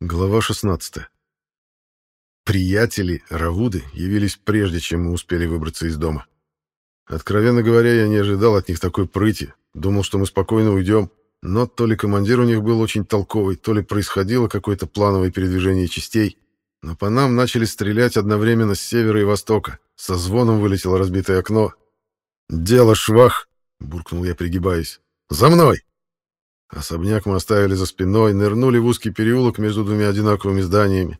Глава 16. Приятели Равуды явились прежде, чем мы успели выбраться из дома. Откровенно говоря, я не ожидал от них такой прыти, думал, что мы спокойно уйдем, но то ли командир у них был очень толковый, то ли происходило какое-то плановое передвижение частей, но по нам начали стрелять одновременно с севера и востока. Со звоном вылетело разбитое окно. «Дело швах!» — буркнул я, пригибаясь. «За мной!» Особняк мы оставили за спиной, нырнули в узкий переулок между двумя одинаковыми зданиями.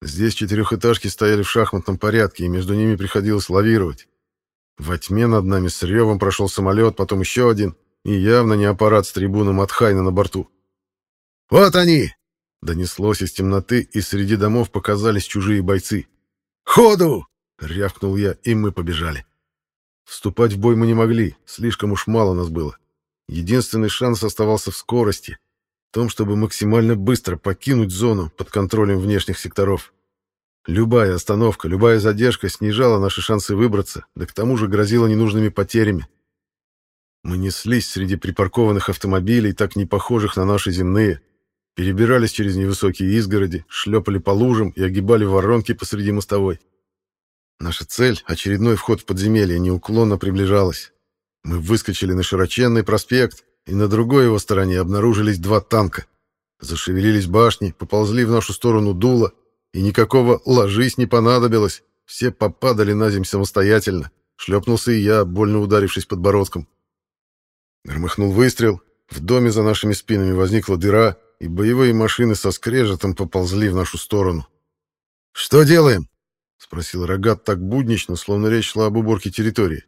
Здесь четырехэтажки стояли в шахматном порядке, и между ними приходилось лавировать. Во тьме над нами с ревом прошел самолет, потом еще один, и явно не аппарат с трибуном от Хайна на борту. «Вот они!» — донеслось из темноты, и среди домов показались чужие бойцы. «Ходу!» — рявкнул я, и мы побежали. Вступать в бой мы не могли, слишком уж мало нас было. Единственный шанс оставался в скорости, в том, чтобы максимально быстро покинуть зону под контролем внешних секторов. Любая остановка, любая задержка снижала наши шансы выбраться, да к тому же грозила ненужными потерями. Мы неслись среди припаркованных автомобилей, так не похожих на наши земные, перебирались через невысокие изгороди, шлепали по лужам и огибали воронки посреди мостовой. Наша цель, очередной вход в подземелье, неуклонно приближалась. Мы выскочили на широченный проспект, и на другой его стороне обнаружились два танка. Зашевелились башни, поползли в нашу сторону дула, и никакого «ложись» не понадобилось. Все попадали на земь самостоятельно. Шлепнулся и я, больно ударившись подбородком. Громыхнул выстрел. В доме за нашими спинами возникла дыра, и боевые машины со скрежетом поползли в нашу сторону. «Что делаем?» — спросил Рогат так буднично, словно речь шла об уборке территории.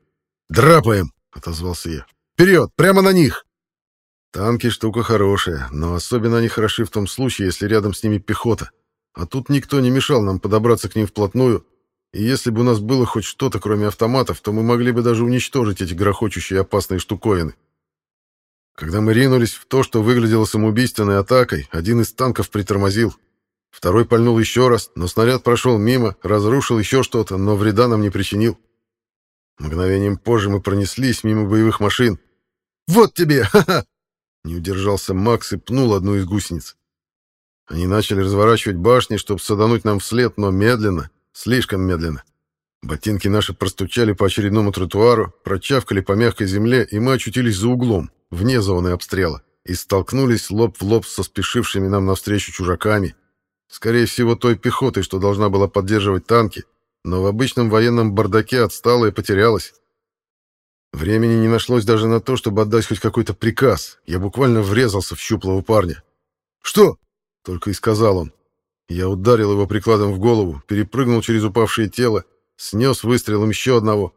«Драпаем!» — отозвался я. «Вперед! Прямо на них!» Танки штука хорошая, но особенно они хороши в том случае, если рядом с ними пехота. А тут никто не мешал нам подобраться к ним вплотную, и если бы у нас было хоть что-то, кроме автоматов, то мы могли бы даже уничтожить эти грохочущие опасные штуковины. Когда мы ринулись в то, что выглядело самоубийственной атакой, один из танков притормозил. Второй пальнул еще раз, но снаряд прошел мимо, разрушил еще что-то, но вреда нам не причинил. Мгновением позже мы пронеслись мимо боевых машин. «Вот тебе! Ха-ха!» Не удержался Макс и пнул одну из гусениц. Они начали разворачивать башни, чтобы садануть нам вслед, но медленно, слишком медленно. Ботинки наши простучали по очередному тротуару, прочавкали по мягкой земле, и мы очутились за углом, вне зоны обстрела, и столкнулись лоб в лоб со спешившими нам навстречу чужаками. Скорее всего, той пехотой, что должна была поддерживать танки, но в обычном военном бардаке отстала и потерялась. Времени не нашлось даже на то, чтобы отдать хоть какой-то приказ. Я буквально врезался в щуплого парня. «Что?» — только и сказал он. Я ударил его прикладом в голову, перепрыгнул через упавшее тело, снес выстрелом еще одного.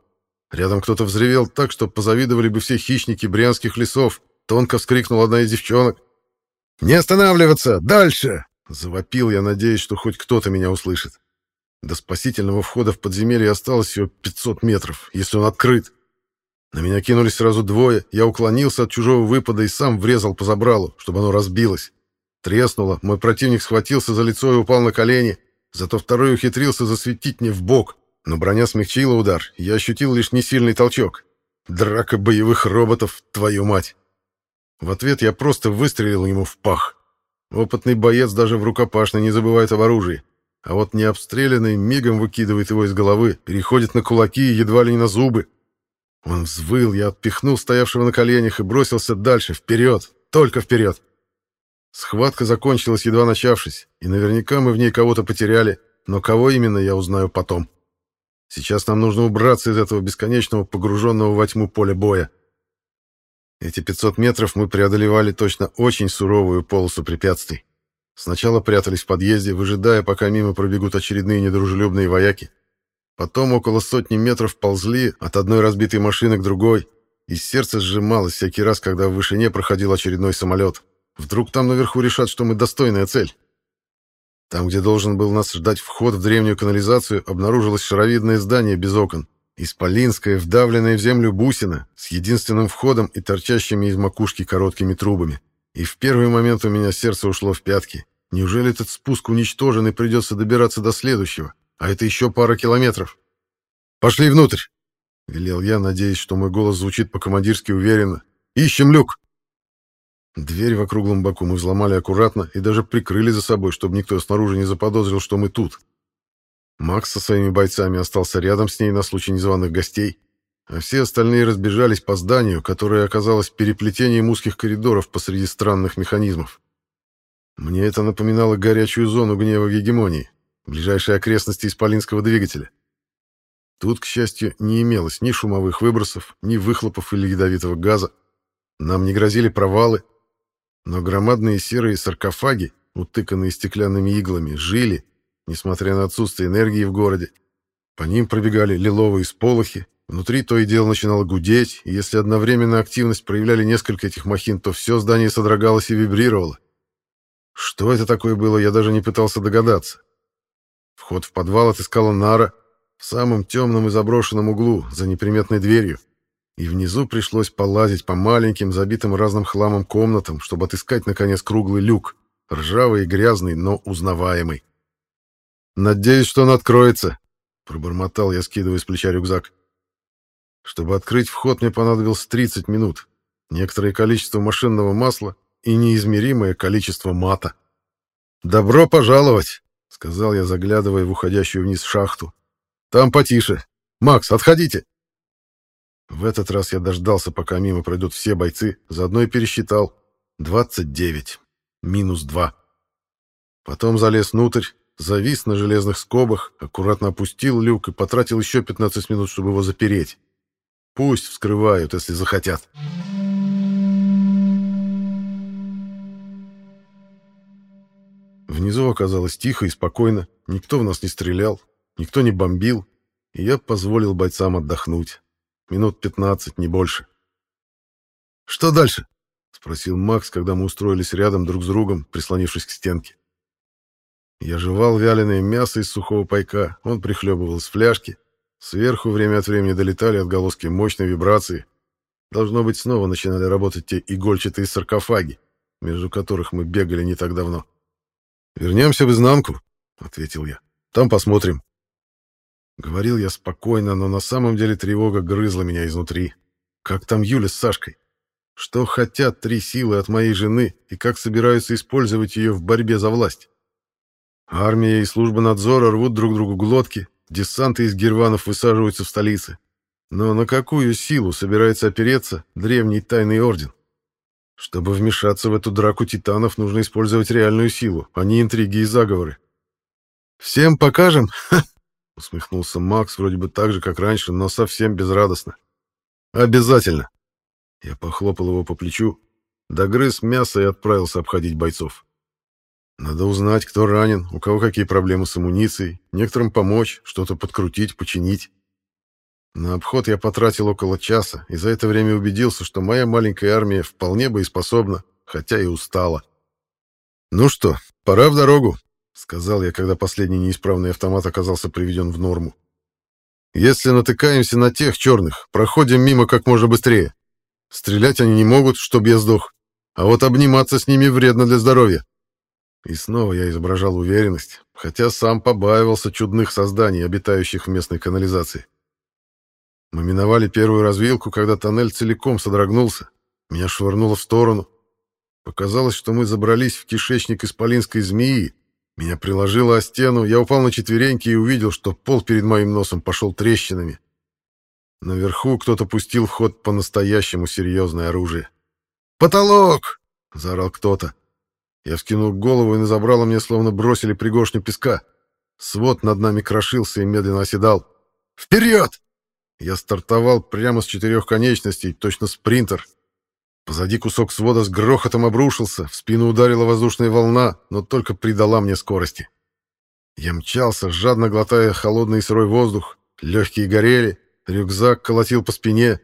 Рядом кто-то взревел так, что позавидовали бы все хищники брянских лесов. Тонко вскрикнула одна из девчонок. «Не останавливаться! Дальше!» Завопил я, надеясь, что хоть кто-то меня услышит. До спасительного входа в подземелье осталось всего 500 метров, если он открыт. На меня кинулись сразу двое, я уклонился от чужого выпада и сам врезал по забралу, чтобы оно разбилось. Треснуло, мой противник схватился за лицо и упал на колени, зато второй ухитрился засветить мне в бок, но броня смягчила удар, я ощутил лишь несильный толчок. Драка боевых роботов, твою мать! В ответ я просто выстрелил ему в пах. Опытный боец даже в рукопашной не забывает об оружии. А вот необстрелянный мигом выкидывает его из головы, переходит на кулаки и едва ли не на зубы. Он взвыл, я отпихнул стоявшего на коленях и бросился дальше, вперед, только вперед. Схватка закончилась, едва начавшись, и наверняка мы в ней кого-то потеряли, но кого именно, я узнаю потом. Сейчас нам нужно убраться из этого бесконечного погруженного во тьму поля боя. Эти 500 метров мы преодолевали точно очень суровую полосу препятствий. Сначала прятались в подъезде, выжидая, пока мимо пробегут очередные недружелюбные вояки. Потом около сотни метров ползли от одной разбитой машины к другой, и сердце сжималось всякий раз, когда в вышине проходил очередной самолет. Вдруг там наверху решат, что мы достойная цель. Там, где должен был нас ждать вход в древнюю канализацию, обнаружилось шаровидное здание без окон. Исполинская, вдавленная в землю бусина, с единственным входом и торчащими из макушки короткими трубами. И в первый момент у меня сердце ушло в пятки. Неужели этот спуск уничтожен и придется добираться до следующего? А это еще пара километров. «Пошли внутрь!» — велел я, надеясь, что мой голос звучит по-командирски уверенно. «Ищем люк!» Дверь в округлом боку мы взломали аккуратно и даже прикрыли за собой, чтобы никто снаружи не заподозрил, что мы тут. Макс со своими бойцами остался рядом с ней на случай незваных гостей, а все остальные разбежались по зданию, которое оказалось переплетением узких коридоров посреди странных механизмов. Мне это напоминало горячую зону гнева гегемонии, ближайшие окрестности исполинского двигателя. Тут, к счастью, не имелось ни шумовых выбросов, ни выхлопов или ядовитого газа. Нам не грозили провалы, но громадные серые саркофаги, утыканные стеклянными иглами, жили, несмотря на отсутствие энергии в городе. По ним пробегали лиловые сполохи, внутри то и дело начинало гудеть, и если одновременно активность проявляли несколько этих махин, то все здание содрогалось и вибрировало. Что это такое было, я даже не пытался догадаться. Вход в подвал отыскала Нара в самом темном и заброшенном углу, за неприметной дверью и внизу пришлось полазить по маленьким, забитым разным хламом комнатам, чтобы отыскать, наконец, круглый люк, ржавый и грязный, но узнаваемый. «Надеюсь, что он откроется», — пробормотал я, скидывая с плеча рюкзак. Чтобы открыть вход, мне понадобилось 30 минут, некоторое количество машинного масла и неизмеримое количество мата. «Добро пожаловать», — сказал я, заглядывая в уходящую вниз шахту. «Там потише. Макс, отходите». В этот раз я дождался, пока мимо пройдут все бойцы, заодно и пересчитал. 29. Минус 2. Потом залез внутрь, завис на железных скобах, аккуратно опустил люк и потратил еще 15 минут, чтобы его запереть. Пусть вскрывают, если захотят. Внизу оказалось тихо и спокойно, никто в нас не стрелял, никто не бомбил, и я позволил бойцам отдохнуть. Минут пятнадцать, не больше. «Что дальше?» — спросил Макс, когда мы устроились рядом друг с другом, прислонившись к стенке. Я жевал вяленое мясо из сухого пайка, он прихлебывал из фляжки. Сверху время от времени долетали отголоски мощной вибрации. Должно быть, снова начинали работать те игольчатые саркофаги, между которых мы бегали не так давно. «Вернемся в изнанку», — ответил я. «Там посмотрим». Говорил я спокойно, но на самом деле тревога грызла меня изнутри. Как там Юля с Сашкой? Что хотят три силы от моей жены и как собираются использовать ее в борьбе за власть? Армия и служба надзора рвут друг другу глотки, десанты из герванов высаживаются в столице. Но на какую силу собирается опереться древний тайный орден? Чтобы вмешаться в эту драку титанов, нужно использовать реальную силу, а не интриги и заговоры. «Всем покажем?» Усмехнулся Макс вроде бы так же, как раньше, но совсем безрадостно. «Обязательно!» Я похлопал его по плечу, догрыз мясо и отправился обходить бойцов. Надо узнать, кто ранен, у кого какие проблемы с амуницией, некоторым помочь, что-то подкрутить, починить. На обход я потратил около часа, и за это время убедился, что моя маленькая армия вполне боеспособна, хотя и устала. «Ну что, пора в дорогу», — сказал я, когда последний неисправный автомат оказался приведен в норму. «Если натыкаемся на тех черных, проходим мимо как можно быстрее. Стрелять они не могут, чтоб я сдох, а вот обниматься с ними вредно для здоровья». И снова я изображал уверенность, хотя сам побаивался чудных созданий, обитающих в местной канализации. Мы миновали первую развилку, когда тоннель целиком содрогнулся. Меня швырнуло в сторону. Показалось, что мы забрались в кишечник исполинской змеи, меня приложило о стену, я упал на четвереньки и увидел, что пол перед моим носом пошел трещинами. Наверху кто-то пустил в ход по-настоящему серьезное оружие. «Потолок!» — заорал кто-то. Я вскинул голову, и на забрало мне словно бросили пригоршню песка. Свод над нами крошился и медленно оседал. «Вперед!» Я стартовал прямо с четырех конечностей, точно спринтер. Позади кусок свода с грохотом обрушился, в спину ударила воздушная волна, но только придала мне скорости. Я мчался, жадно глотая холодный и сырой воздух. Легкие горели, рюкзак колотил по спине.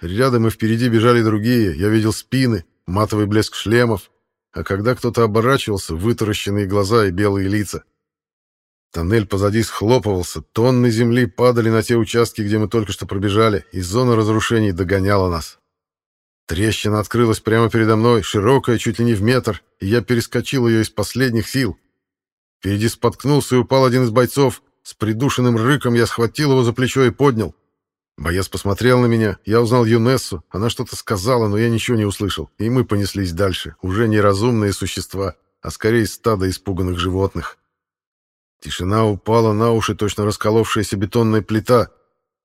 Рядом и впереди бежали другие, я видел спины, матовый блеск шлемов, а когда кто-то оборачивался, вытаращенные глаза и белые лица. Тоннель позади схлопывался, тонны земли падали на те участки, где мы только что пробежали, и зона разрушений догоняла нас. Трещина открылась прямо передо мной, широкая, чуть ли не в метр, и я перескочил ее из последних сил. Впереди споткнулся и упал один из бойцов. С придушенным рыком я схватил его за плечо и поднял. Боец посмотрел на меня, я узнал Юнессу, она что-то сказала, но я ничего не услышал, и мы понеслись дальше, уже не разумные существа, а скорее стадо испуганных животных. Тишина упала на уши, точно расколовшаяся бетонная плита.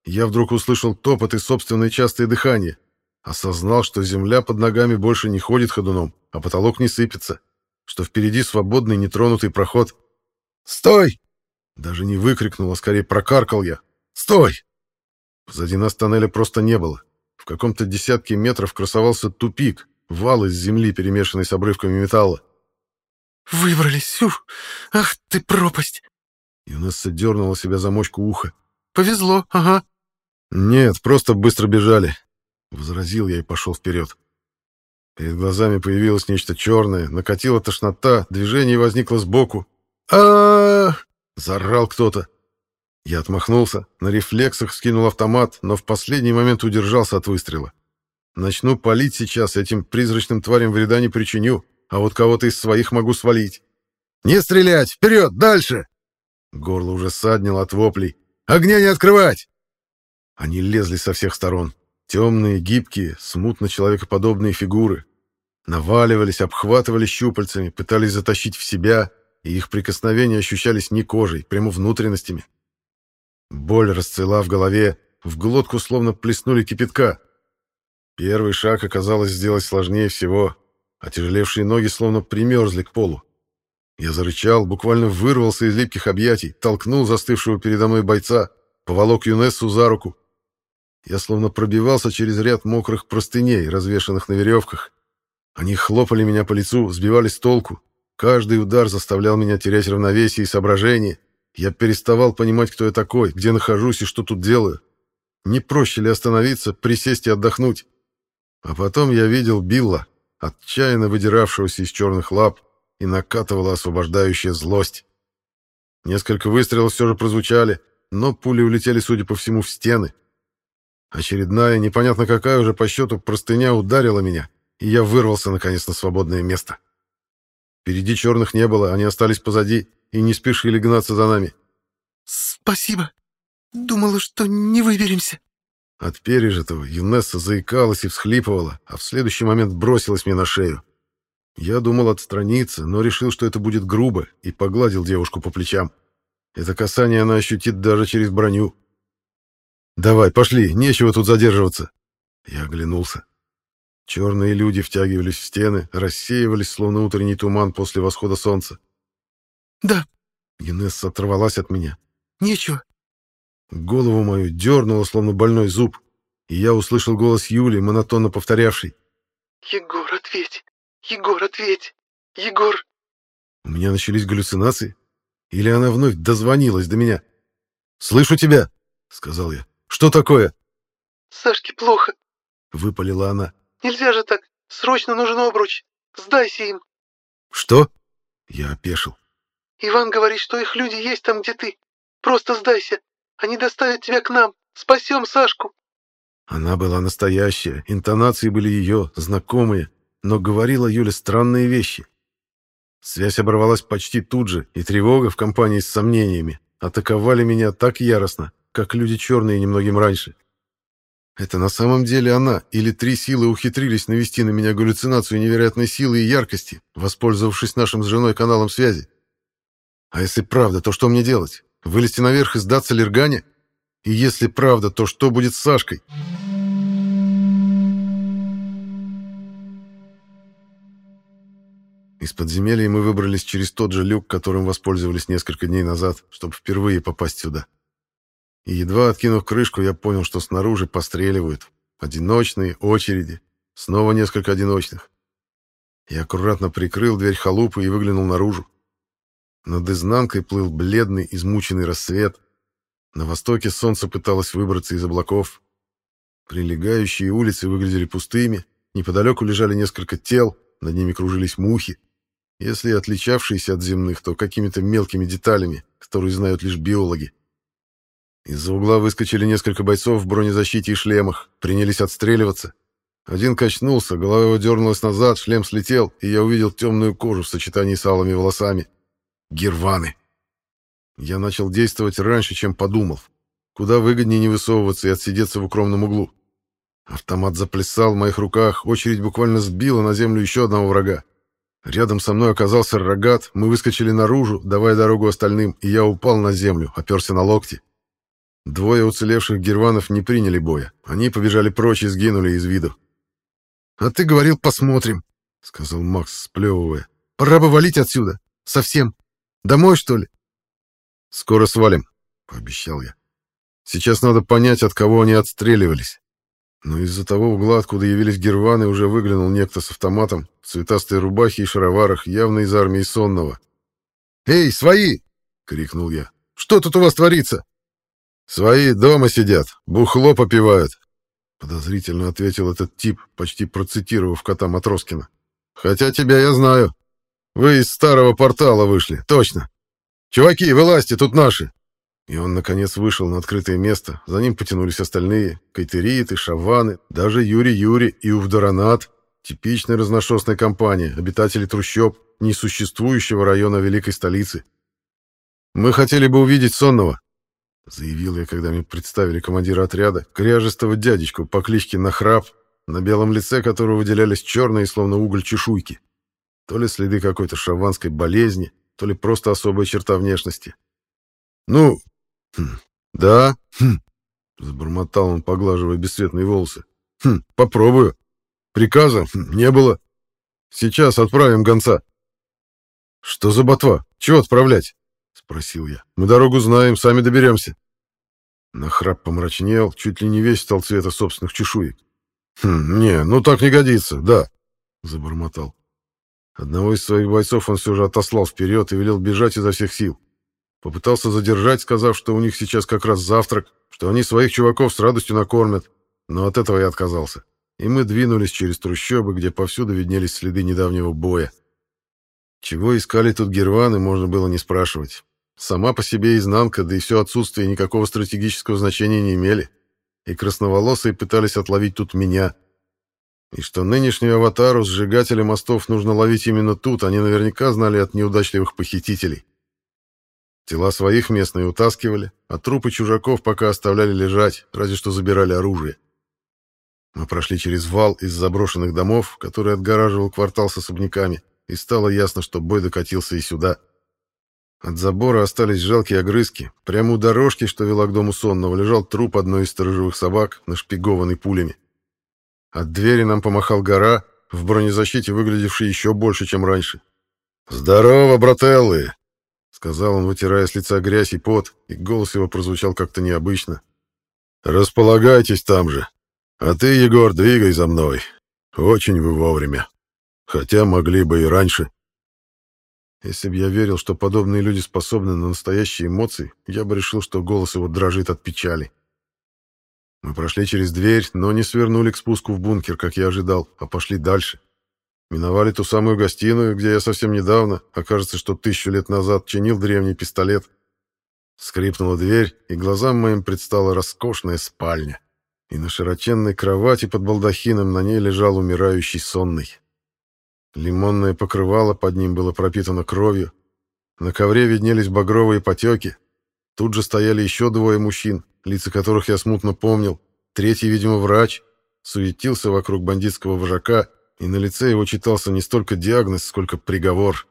Я вдруг услышал топот и собственное частое дыхание. Осознал, что земля под ногами больше не ходит ходуном, а потолок не сыпется, что впереди свободный нетронутый проход. «Стой!» Даже не выкрикнул, а скорее прокаркал я. «Стой!» Позади нас тоннеля просто не было. В каком-то десятке метров красовался тупик, вал из земли, перемешанный с обрывками металла. «Выбрались! Ух! Ах ты пропасть!» Юнесса дернула себя за мочку уха. «Повезло, ага». «Нет, просто быстро бежали», — возразил я и пошел вперед. Перед глазами появилось нечто черное, накатила тошнота, движение возникло сбоку. а, -а, -а, -а Заорал кто-то. Я отмахнулся, на рефлексах скинул автомат, но в последний момент удержался от выстрела. Начну палить сейчас, этим призрачным тварям вреда не причиню, а вот кого-то из своих могу свалить. «Не стрелять! Вперед! Дальше!» Горло уже саднило от воплей. «Огня не открывать!» Они лезли со всех сторон. Темные, гибкие, смутно человекоподобные фигуры. Наваливались, обхватывали щупальцами, пытались затащить в себя, и их прикосновения ощущались не кожей, прямо внутренностями. Боль расцвела в голове, в глотку словно плеснули кипятка. Первый шаг оказалось сделать сложнее всего. Отяжелевшие ноги словно примерзли к полу. Я зарычал, буквально вырвался из липких объятий, толкнул застывшего передо мной бойца, поволок Юнессу за руку. Я словно пробивался через ряд мокрых простыней, развешанных на веревках. Они хлопали меня по лицу, сбивали с толку. Каждый удар заставлял меня терять равновесие и соображение. Я переставал понимать, кто я такой, где нахожусь и что тут делаю. Не проще ли остановиться, присесть и отдохнуть? А потом я видел Билла, отчаянно выдиравшегося из черных лап, и накатывала освобождающая злость. Несколько выстрелов все же прозвучали, но пули улетели, судя по всему, в стены. Очередная, непонятно какая уже по счету, простыня ударила меня, и я вырвался, наконец, на свободное место. Впереди черных не было, они остались позади и не спешили гнаться за нами. «Спасибо. Думала, что не выберемся». От пережитого Юнесса заикалась и всхлипывала, а в следующий момент бросилась мне на шею. Я думал отстраниться, но решил, что это будет грубо, и погладил девушку по плечам. Это касание она ощутит даже через броню. «Давай, пошли, нечего тут задерживаться». Я оглянулся. Черные люди втягивались в стены, рассеивались, словно утренний туман после восхода солнца. «Да». Инесса оторвалась от меня. «Нечего». Голову мою дернуло, словно больной зуб, и я услышал голос Юли, монотонно повторявший. «Егор, ответь! Егор, ответь! Егор!» У меня начались галлюцинации? Или она вновь дозвонилась до меня? «Слышу тебя!» — сказал я. «Что такое?» «Сашке плохо!» — выпалила она. «Нельзя же так! Срочно нужен обруч! Сдайся им!» «Что?» — я опешил. Иван говорит, что их люди есть там, где ты. Просто сдайся. Они доставят тебя к нам. Спасем Сашку. Она была настоящая, интонации были ее, знакомые, но говорила Юля странные вещи. Связь оборвалась почти тут же, и тревога в компании с сомнениями атаковали меня так яростно, как люди черные немногим раньше. Это на самом деле она или три силы ухитрились навести на меня галлюцинацию невероятной силы и яркости, воспользовавшись нашим с женой каналом связи? А если правда, то что мне делать? Вылезти наверх и сдаться Лергане? И если правда, то что будет с Сашкой? Из подземелья мы выбрались через тот же люк, которым воспользовались несколько дней назад, чтобы впервые попасть сюда. И едва откинув крышку, я понял, что снаружи постреливают. Одиночные, очереди. Снова несколько одиночных. Я аккуратно прикрыл дверь халупы и выглянул наружу. Над изнанкой плыл бледный, измученный рассвет. На востоке солнце пыталось выбраться из облаков. Прилегающие улицы выглядели пустыми. Неподалеку лежали несколько тел, над ними кружились мухи. Если отличавшиеся от земных, то какими-то мелкими деталями, которые знают лишь биологи. Из-за угла выскочили несколько бойцов в бронезащите и шлемах, принялись отстреливаться. Один качнулся, голова его дернулась назад, шлем слетел, и я увидел темную кожу в сочетании с алыми волосами. Герваны. Я начал действовать раньше, чем подумал. Куда выгоднее не высовываться и отсидеться в укромном углу. Автомат заплясал в моих руках, очередь буквально сбила на землю еще одного врага. Рядом со мной оказался рогат, мы выскочили наружу, давая дорогу остальным, и я упал на землю, оперся на локти. Двое уцелевших герванов не приняли боя. Они побежали прочь и сгинули из виду. «А ты говорил, посмотрим», — сказал Макс, сплевывая. «Пора бы валить отсюда. Совсем. Домой, что ли?» «Скоро свалим», — пообещал я. «Сейчас надо понять, от кого они отстреливались». Но из-за того угла, откуда явились герваны, уже выглянул некто с автоматом, в цветастой рубахе и шароварах, явно из армии сонного. «Эй, свои!» — крикнул я. «Что тут у вас творится?» «Свои дома сидят, бухло попивают», — подозрительно ответил этот тип, почти процитировав кота Матроскина. «Хотя тебя я знаю. Вы из старого портала вышли, точно. Чуваки, вылазьте, тут наши!» И он, наконец, вышел на открытое место. За ним потянулись остальные — кайтериты, шаваны, даже Юрий-Юрий и Увдоранат. Типичная разношерстная компания, обитатели трущоб, несуществующего района великой столицы. «Мы хотели бы увидеть Сонного», — заявил я, когда мне представили командира отряда, кряжестого дядечку по кличке Нахрап, на белом лице которого выделялись черные, словно уголь, чешуйки. То ли следы какой-то шаванской болезни, то ли просто особая черта внешности. «Ну, Хм, да? Хм. Забормотал он, поглаживая бесцветные волосы. Хм, попробую. Приказа хм, не было. Сейчас отправим гонца. Что за ботва? Чего отправлять? Спросил я. Мы дорогу знаем, сами доберемся. Нахрап помрачнел, чуть ли не весь стал цвета собственных чешуек. «Хм, не, ну так не годится, да», — забормотал. Одного из своих бойцов он все же отослал вперед и велел бежать изо всех сил. Попытался задержать, сказав, что у них сейчас как раз завтрак, что они своих чуваков с радостью накормят, но от этого я отказался. И мы двинулись через трущобы, где повсюду виднелись следы недавнего боя. Чего искали тут герваны, можно было не спрашивать. Сама по себе изнанка, да и все отсутствие никакого стратегического значения не имели. И красноволосые пытались отловить тут меня. И что нынешнюю аватару, сжигателя мостов, нужно ловить именно тут, они наверняка знали от неудачливых похитителей. Тела своих местные утаскивали, а трупы чужаков пока оставляли лежать, разве что забирали оружие. Мы прошли через вал из заброшенных домов, который отгораживал квартал с особняками, и стало ясно, что бой докатился и сюда. От забора остались жалкие огрызки. Прямо у дорожки, что вела к дому сонного, лежал труп одной из сторожевых собак, нашпигованный пулями. От двери нам помахал гора, в бронезащите выглядевший еще больше, чем раньше. «Здорово, брателлы!» сказал он, вытирая с лица грязь и пот, и голос его прозвучал как-то необычно. «Располагайтесь там же. А ты, Егор, двигай за мной. Очень вы вовремя. Хотя могли бы и раньше». Если бы я верил, что подобные люди способны на настоящие эмоции, я бы решил, что голос его дрожит от печали. Мы прошли через дверь, но не свернули к спуску в бункер, как я ожидал, а пошли дальше. Миновали ту самую гостиную, где я совсем недавно, окажется, что тысячу лет назад, чинил древний пистолет. Скрипнула дверь, и глазам моим предстала роскошная спальня. И на широченной кровати под балдахином на ней лежал умирающий сонный. Лимонное покрывало под ним было пропитано кровью. На ковре виднелись багровые потеки. Тут же стояли еще двое мужчин, лица которых я смутно помнил. Третий, видимо, врач, суетился вокруг бандитского вожака и на лице его читался не столько диагноз, сколько приговор.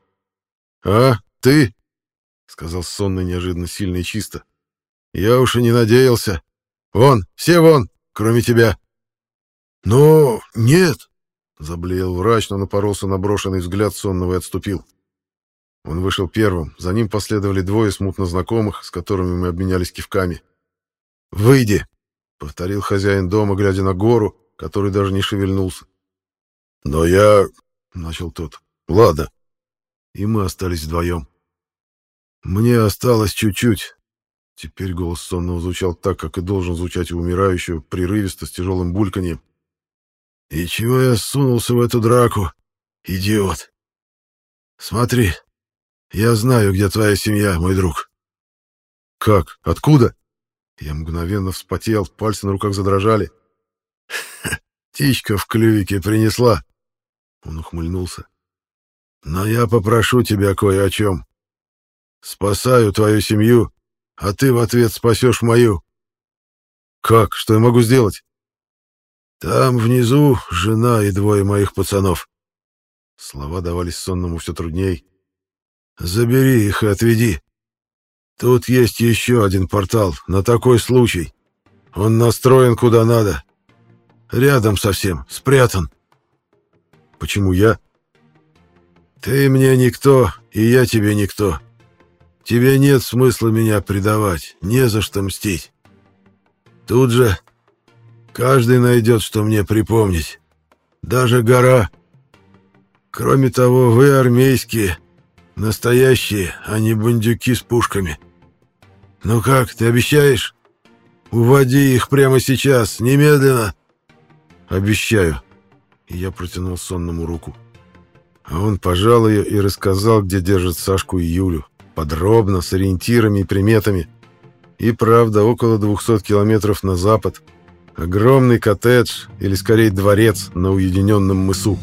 «А, ты?» — сказал сонно неожиданно сильно и чисто. «Я уж и не надеялся. Вон, все вон, кроме тебя». «Но нет», — заблеял врач, но напоролся на брошенный взгляд сонного и отступил. Он вышел первым, за ним последовали двое смутно знакомых, с которыми мы обменялись кивками. «Выйди!» — повторил хозяин дома, глядя на гору, который даже не шевельнулся. «Но я...» — начал тот. «Ладно». И мы остались вдвоем. «Мне осталось чуть-чуть». Теперь голос сонного звучал так, как и должен звучать у умирающего, прерывисто, с тяжелым бульканьем. «И чего я сунулся в эту драку? Идиот! Смотри, я знаю, где твоя семья, мой друг». «Как? Откуда?» Я мгновенно вспотел, пальцы на руках задрожали. «Птичка в клювике принесла», он ухмыльнулся. «Но я попрошу тебя кое о чем. Спасаю твою семью, а ты в ответ спасешь мою. Как? Что я могу сделать? Там внизу жена и двое моих пацанов. Слова давались сонному все трудней. Забери их и отведи. Тут есть еще один портал, на такой случай. Он настроен куда надо. Рядом совсем, спрятан. Почему я? Ты мне никто, и я тебе никто. Тебе нет смысла меня предавать, не за что мстить. Тут же каждый найдет, что мне припомнить. Даже гора. Кроме того, вы армейские, настоящие, а не бандюки с пушками. Ну как, ты обещаешь? Уводи их прямо сейчас, немедленно. Обещаю. И я протянул сонному руку. А он пожал ее и рассказал, где держит Сашку и Юлю. Подробно, с ориентирами и приметами. И правда, около 200 километров на запад. Огромный коттедж, или скорее дворец, на уединенном мысу.